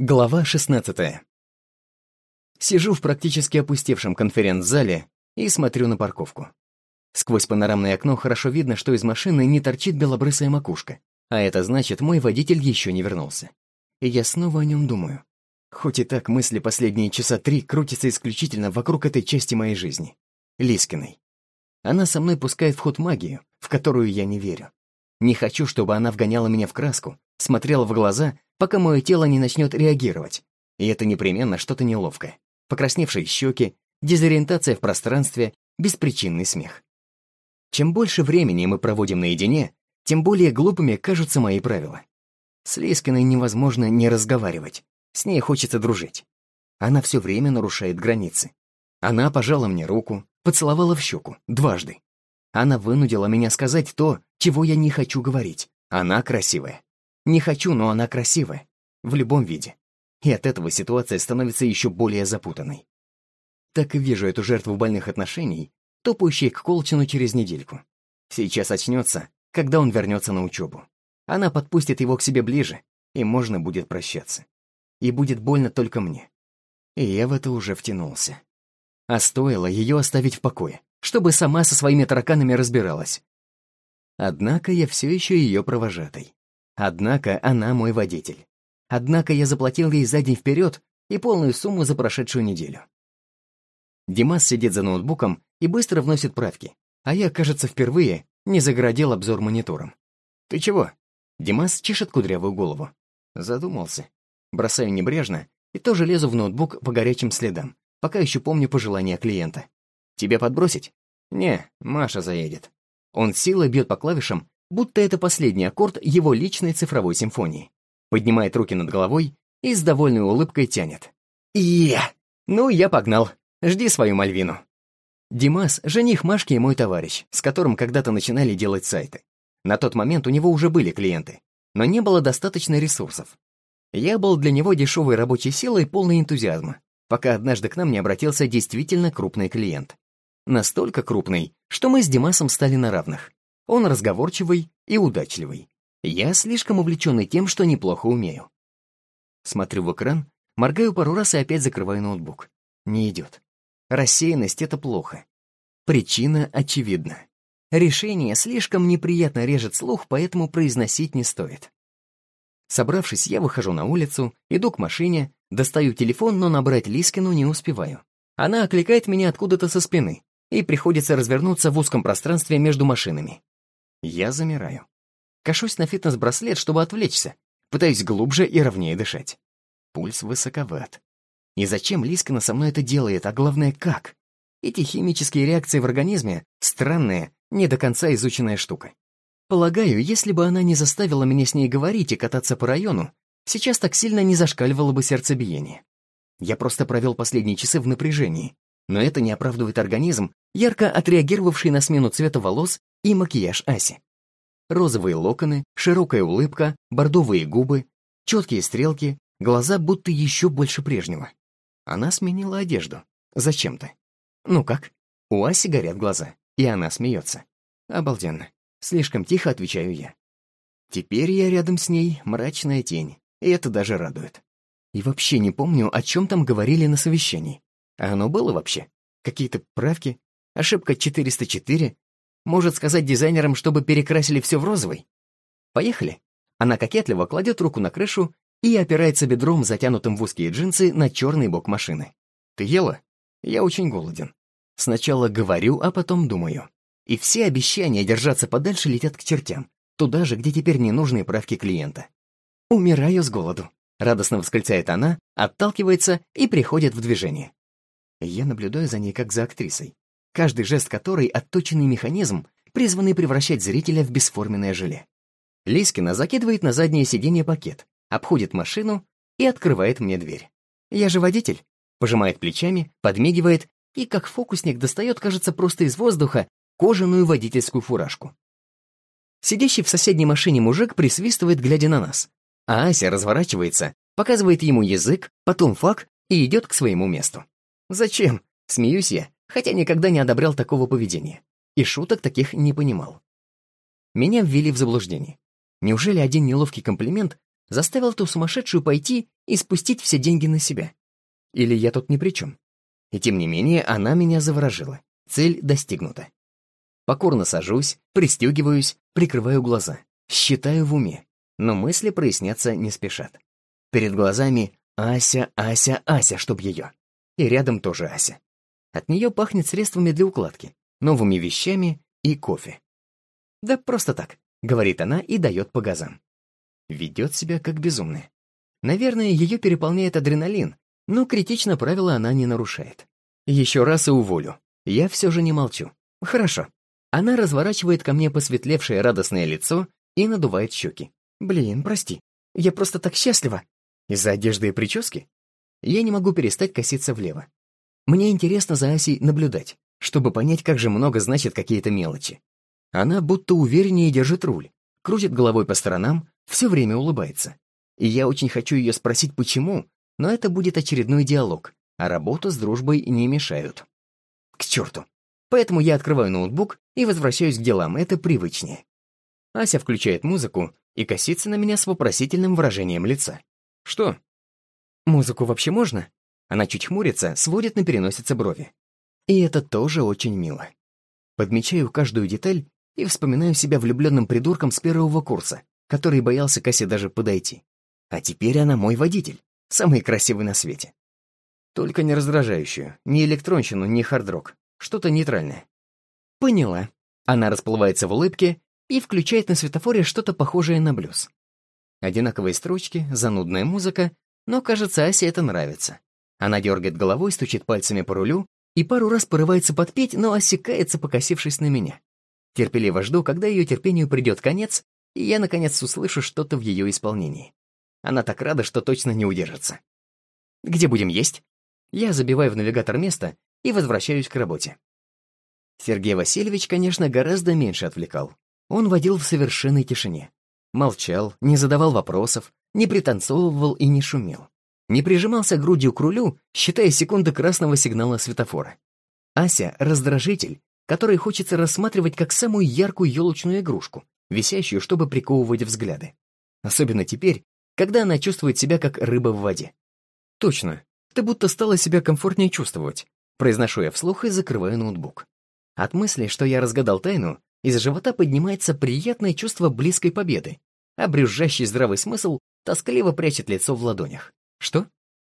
Глава 16. Сижу в практически опустевшем конференц-зале и смотрю на парковку. Сквозь панорамное окно хорошо видно, что из машины не торчит белобрысая макушка, а это значит, мой водитель еще не вернулся. И я снова о нем думаю. Хоть и так мысли последние часа три крутятся исключительно вокруг этой части моей жизни. Лискиной. Она со мной пускает в ход магию, в которую я не верю. Не хочу, чтобы она вгоняла меня в краску, смотрела в глаза пока мое тело не начнет реагировать. И это непременно что-то неловкое. Покрасневшие щеки, дезориентация в пространстве, беспричинный смех. Чем больше времени мы проводим наедине, тем более глупыми кажутся мои правила. С Лискиной невозможно не разговаривать, с ней хочется дружить. Она все время нарушает границы. Она пожала мне руку, поцеловала в щеку, дважды. Она вынудила меня сказать то, чего я не хочу говорить. Она красивая. Не хочу, но она красивая. В любом виде. И от этого ситуация становится еще более запутанной. Так и вижу эту жертву больных отношений, топающей к Колчину через недельку. Сейчас очнется, когда он вернется на учебу. Она подпустит его к себе ближе, и можно будет прощаться. И будет больно только мне. И я в это уже втянулся. А стоило ее оставить в покое, чтобы сама со своими тараканами разбиралась. Однако я все еще ее провожатой. Однако она мой водитель. Однако я заплатил ей за день вперед и полную сумму за прошедшую неделю. Димас сидит за ноутбуком и быстро вносит правки, а я, кажется, впервые не загородил обзор монитором. «Ты чего?» Димас чешет кудрявую голову. Задумался. Бросаю небрежно и тоже лезу в ноутбук по горячим следам, пока еще помню пожелания клиента. «Тебе подбросить?» «Не, Маша заедет». Он силой бьет по клавишам, будто это последний аккорд его личной цифровой симфонии. Поднимает руки над головой и с довольной улыбкой тянет. «Е! Ну, я погнал. Жди свою Мальвину». Димас — жених Машки и мой товарищ, с которым когда-то начинали делать сайты. На тот момент у него уже были клиенты, но не было достаточно ресурсов. Я был для него дешевой рабочей силой полной энтузиазма, пока однажды к нам не обратился действительно крупный клиент. Настолько крупный, что мы с Димасом стали на равных. Он разговорчивый и удачливый. Я слишком увлеченный тем, что неплохо умею. Смотрю в экран, моргаю пару раз и опять закрываю ноутбук. Не идет. Рассеянность — это плохо. Причина очевидна. Решение слишком неприятно режет слух, поэтому произносить не стоит. Собравшись, я выхожу на улицу, иду к машине, достаю телефон, но набрать Лискину не успеваю. Она окликает меня откуда-то со спины, и приходится развернуться в узком пространстве между машинами. Я замираю. Кашусь на фитнес-браслет, чтобы отвлечься. Пытаюсь глубже и ровнее дышать. Пульс высоковат. И зачем Лискина со мной это делает, а главное, как? Эти химические реакции в организме — странная, не до конца изученная штука. Полагаю, если бы она не заставила меня с ней говорить и кататься по району, сейчас так сильно не зашкаливало бы сердцебиение. Я просто провел последние часы в напряжении, но это не оправдывает организм, ярко отреагировавший на смену цвета волос и макияж Аси. Розовые локоны, широкая улыбка, бордовые губы, четкие стрелки, глаза будто еще больше прежнего. Она сменила одежду. Зачем-то. Ну как? У Аси горят глаза, и она смеется. Обалденно. Слишком тихо отвечаю я. Теперь я рядом с ней мрачная тень, и это даже радует. И вообще не помню, о чем там говорили на совещании. А оно было вообще? Какие-то правки? Ошибка 404? Может сказать дизайнерам, чтобы перекрасили все в розовый? Поехали. Она кокетливо кладет руку на крышу и опирается бедром, затянутым в узкие джинсы, на черный бок машины. Ты ела? Я очень голоден. Сначала говорю, а потом думаю. И все обещания держаться подальше летят к чертям. Туда же, где теперь ненужные правки клиента. «Умираю с голоду», — радостно восклицает она, отталкивается и приходит в движение. Я наблюдаю за ней как за актрисой, каждый жест которой — отточенный механизм, призванный превращать зрителя в бесформенное желе. Лискина закидывает на заднее сиденье пакет, обходит машину и открывает мне дверь. «Я же водитель», — пожимает плечами, подмигивает и, как фокусник, достает, кажется, просто из воздуха кожаную водительскую фуражку. Сидящий в соседней машине мужик присвистывает, глядя на нас, а Ася разворачивается, показывает ему язык, потом фак и идет к своему месту. Зачем? Смеюсь я, хотя никогда не одобрял такого поведения. И шуток таких не понимал. Меня ввели в заблуждение. Неужели один неловкий комплимент заставил ту сумасшедшую пойти и спустить все деньги на себя. Или я тут ни при чем. И тем не менее, она меня заворожила. Цель достигнута. Покорно сажусь, пристегиваюсь, прикрываю глаза. Считаю в уме. Но мысли проясняться не спешат. Перед глазами Ася, Ася, Ася, чтоб ее. И рядом тоже Ася. От нее пахнет средствами для укладки, новыми вещами и кофе. «Да просто так», — говорит она и дает по газам. Ведет себя как безумная. Наверное, ее переполняет адреналин, но критично правила она не нарушает. Еще раз и уволю. Я все же не молчу. Хорошо. Она разворачивает ко мне посветлевшее радостное лицо и надувает щеки. Блин, прости. Я просто так счастлива. Из-за одежды и прически? Я не могу перестать коситься влево. Мне интересно за Асей наблюдать, чтобы понять, как же много значат какие-то мелочи. Она будто увереннее держит руль, крутит головой по сторонам, все время улыбается. И я очень хочу ее спросить, почему, но это будет очередной диалог, а работа с дружбой не мешают. К черту. Поэтому я открываю ноутбук и возвращаюсь к делам, это привычнее. Ася включает музыку и косится на меня с вопросительным выражением лица. «Что?» «Музыку вообще можно?» Она чуть хмурится, сводит на переносице брови. И это тоже очень мило. Подмечаю каждую деталь и вспоминаю себя влюбленным придурком с первого курса, который боялся к Асе даже подойти. А теперь она мой водитель, самый красивый на свете. Только не раздражающую, ни электронщину, ни хардрок, что-то нейтральное. Поняла. Она расплывается в улыбке и включает на светофоре что-то похожее на блюз. Одинаковые строчки, занудная музыка, но, кажется, Асе это нравится. Она дергает головой, стучит пальцами по рулю и пару раз порывается подпеть, но осекается, покосившись на меня. Терпеливо жду, когда ее терпению придет конец, и я, наконец, услышу что-то в ее исполнении. Она так рада, что точно не удержится. «Где будем есть?» Я забиваю в навигатор место и возвращаюсь к работе. Сергей Васильевич, конечно, гораздо меньше отвлекал. Он водил в совершенной тишине. Молчал, не задавал вопросов, не пританцовывал и не шумел. Не прижимался грудью к рулю, считая секунды красного сигнала светофора. Ася — раздражитель, который хочется рассматривать как самую яркую елочную игрушку, висящую, чтобы приковывать взгляды. Особенно теперь, когда она чувствует себя как рыба в воде. Точно, ты будто стала себя комфортнее чувствовать. Произношу я вслух и закрываю ноутбук. От мысли, что я разгадал тайну, из живота поднимается приятное чувство близкой победы, а брюзжащий здравый смысл тоскливо прячет лицо в ладонях. Что?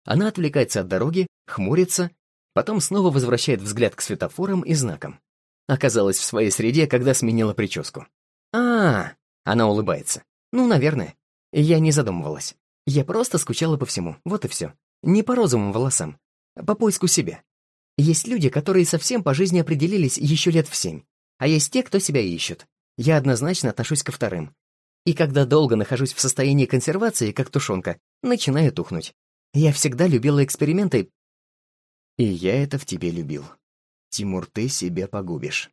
Она отвлекается от дороги, хмурится, потом снова возвращает взгляд к светофорам и знакам. Оказалась в своей среде, когда сменила прическу. а, -а, -а Она улыбается. «Ну, наверное. Я не задумывалась. Я просто скучала по всему, вот и все. Не по розовым волосам, по поиску себя. Есть люди, которые совсем по жизни определились еще лет в семь, а есть те, кто себя ищут. Я однозначно отношусь ко вторым. И когда долго нахожусь в состоянии консервации, как тушенка, начинаю тухнуть. Я всегда любила эксперименты. И я это в тебе любил. Тимур, ты себя погубишь.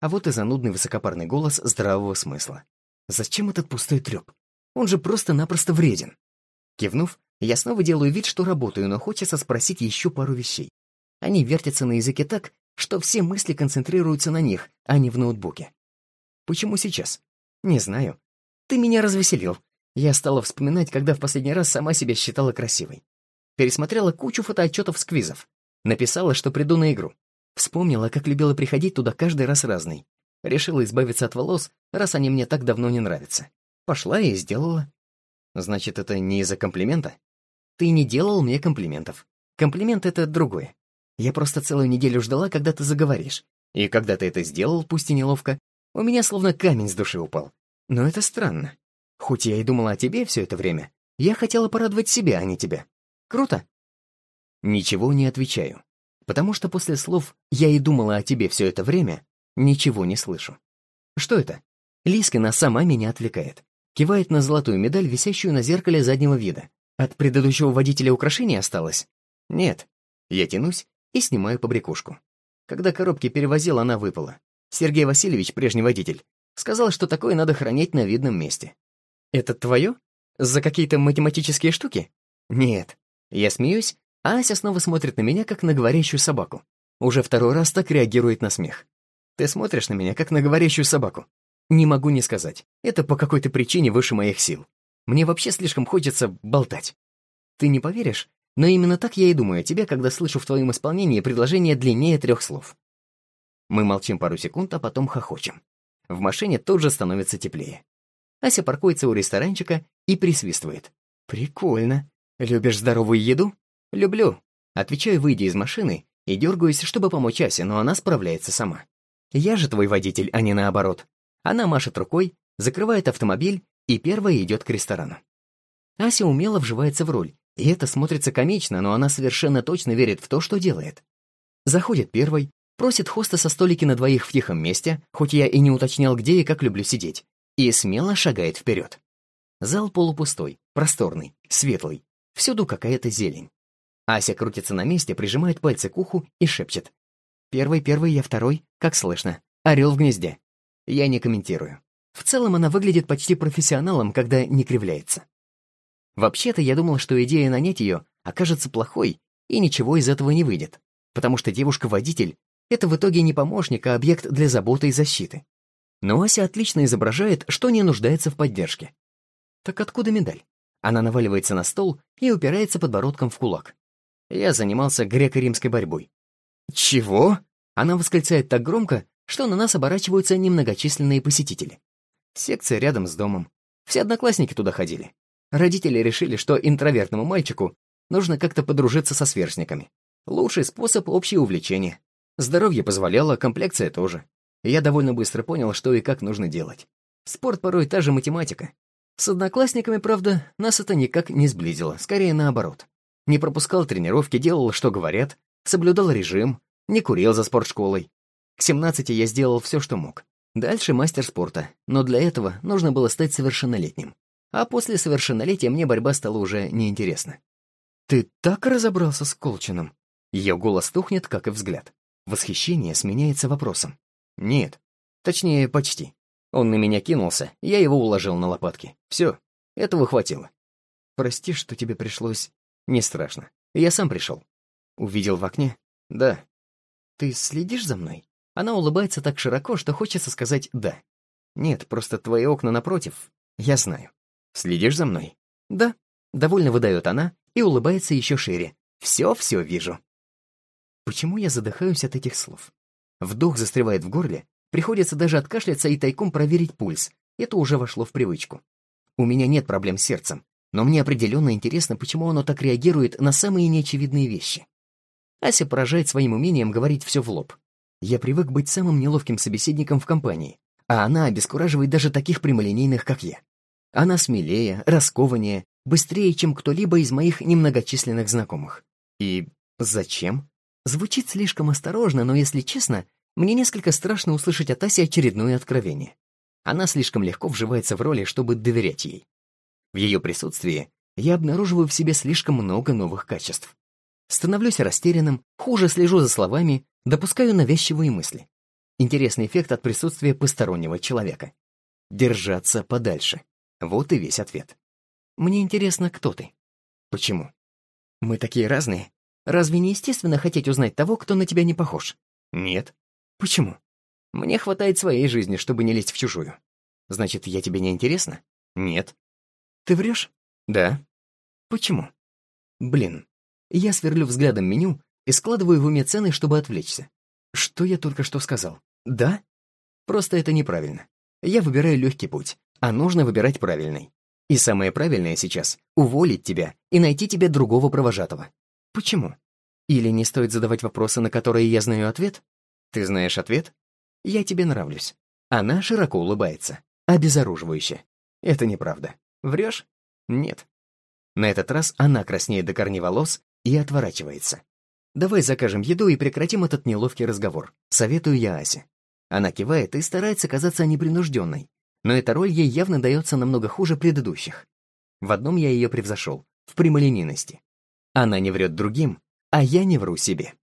А вот и занудный высокопарный голос здравого смысла. Зачем этот пустой треп? Он же просто-напросто вреден. Кивнув, я снова делаю вид, что работаю, но хочется спросить еще пару вещей. Они вертятся на языке так, что все мысли концентрируются на них, а не в ноутбуке. Почему сейчас? Не знаю. Ты меня развеселил. Я стала вспоминать, когда в последний раз сама себя считала красивой. Пересмотрела кучу фотоотчетов с квизов. Написала, что приду на игру. Вспомнила, как любила приходить туда каждый раз разный. Решила избавиться от волос, раз они мне так давно не нравятся. Пошла и сделала. Значит, это не из-за комплимента? Ты не делал мне комплиментов. Комплимент — это другое. Я просто целую неделю ждала, когда ты заговоришь. И когда ты это сделал, пусть и неловко, у меня словно камень с души упал. Но это странно. Хоть я и думала о тебе все это время, я хотела порадовать себя, а не тебя. Круто?» Ничего не отвечаю, потому что после слов «я и думала о тебе все это время» ничего не слышу. Что это? Лискина сама меня отвлекает. Кивает на золотую медаль, висящую на зеркале заднего вида. От предыдущего водителя украшение осталось? Нет. Я тянусь и снимаю побрякушку. Когда коробки перевозил, она выпала. Сергей Васильевич, прежний водитель, Сказал, что такое надо хранить на видном месте. Это твое? За какие-то математические штуки? Нет. Я смеюсь, а Ася снова смотрит на меня, как на говорящую собаку. Уже второй раз так реагирует на смех. Ты смотришь на меня, как на говорящую собаку. Не могу не сказать. Это по какой-то причине выше моих сил. Мне вообще слишком хочется болтать. Ты не поверишь, но именно так я и думаю о тебе, когда слышу в твоем исполнении предложение длиннее трех слов. Мы молчим пару секунд, а потом хохочем. В машине тут же становится теплее. Ася паркуется у ресторанчика и присвистывает. «Прикольно. Любишь здоровую еду?» «Люблю». Отвечаю, выйдя из машины, и дергаюсь, чтобы помочь Асе, но она справляется сама. Я же твой водитель, а не наоборот. Она машет рукой, закрывает автомобиль и первая идет к ресторану. Ася умело вживается в роль, и это смотрится комично, но она совершенно точно верит в то, что делает. Заходит первой, просит хоста со столики на двоих в тихом месте, хоть я и не уточнял, где и как люблю сидеть, и смело шагает вперед. Зал полупустой, просторный, светлый, всюду какая-то зелень. Ася крутится на месте, прижимает пальцы к уху и шепчет. «Первый, первый, я второй, как слышно. Орел в гнезде». Я не комментирую. В целом она выглядит почти профессионалом, когда не кривляется. Вообще-то я думал, что идея нанять ее окажется плохой, и ничего из этого не выйдет, потому что девушка-водитель — это в итоге не помощник, а объект для заботы и защиты. Но Ася отлично изображает, что не нуждается в поддержке. Так откуда медаль? Она наваливается на стол и упирается подбородком в кулак. Я занимался греко-римской борьбой. «Чего?» Она восклицает так громко, что на нас оборачиваются немногочисленные посетители. Секция рядом с домом. Все одноклассники туда ходили. Родители решили, что интровертному мальчику нужно как-то подружиться со сверстниками. Лучший способ — общее увлечение. Здоровье позволяло, комплекция тоже. Я довольно быстро понял, что и как нужно делать. Спорт порой та же математика. С одноклассниками, правда, нас это никак не сблизило, скорее наоборот. Не пропускал тренировки, делал, что говорят, соблюдал режим, не курил за спортшколой. К 17 я сделал все, что мог. Дальше мастер спорта, но для этого нужно было стать совершеннолетним а после совершеннолетия мне борьба стала уже неинтересна. «Ты так разобрался с Колчином?» Ее голос тухнет, как и взгляд. Восхищение сменяется вопросом. «Нет. Точнее, почти. Он на меня кинулся, я его уложил на лопатки. Все, этого хватило. Прости, что тебе пришлось... Не страшно. Я сам пришел. Увидел в окне? Да. Ты следишь за мной? Она улыбается так широко, что хочется сказать «да». Нет, просто твои окна напротив. Я знаю. Следишь за мной?» «Да», — довольно выдает она и улыбается еще шире. «Все-все вижу». Почему я задыхаюсь от этих слов? Вдох застревает в горле, приходится даже откашляться и тайком проверить пульс. Это уже вошло в привычку. У меня нет проблем с сердцем, но мне определенно интересно, почему оно так реагирует на самые неочевидные вещи. Ася поражает своим умением говорить все в лоб. Я привык быть самым неловким собеседником в компании, а она обескураживает даже таких прямолинейных, как я. Она смелее, раскованнее, быстрее, чем кто-либо из моих немногочисленных знакомых. И зачем? Звучит слишком осторожно, но, если честно, мне несколько страшно услышать от Аси очередное откровение. Она слишком легко вживается в роли, чтобы доверять ей. В ее присутствии я обнаруживаю в себе слишком много новых качеств. Становлюсь растерянным, хуже слежу за словами, допускаю навязчивые мысли. Интересный эффект от присутствия постороннего человека. Держаться подальше. Вот и весь ответ. Мне интересно, кто ты? Почему? Мы такие разные. Разве не естественно хотеть узнать того, кто на тебя не похож? Нет. Почему? Мне хватает своей жизни, чтобы не лезть в чужую. Значит, я тебе не интересна? Нет. Ты врешь? Да. Почему? Блин. Я сверлю взглядом меню и складываю в уме цены, чтобы отвлечься. Что я только что сказал? Да? Просто это неправильно. Я выбираю легкий путь а нужно выбирать правильный. И самое правильное сейчас — уволить тебя и найти тебе другого провожатого. Почему? Или не стоит задавать вопросы, на которые я знаю ответ? Ты знаешь ответ? Я тебе нравлюсь. Она широко улыбается. Обезоруживающе. Это неправда. Врешь? Нет. На этот раз она краснеет до корней волос и отворачивается. Давай закажем еду и прекратим этот неловкий разговор. Советую я Асе. Она кивает и старается казаться непринужденной, но эта роль ей явно дается намного хуже предыдущих. В одном я ее превзошел — в прямолинейности. Она не врет другим, а я не вру себе.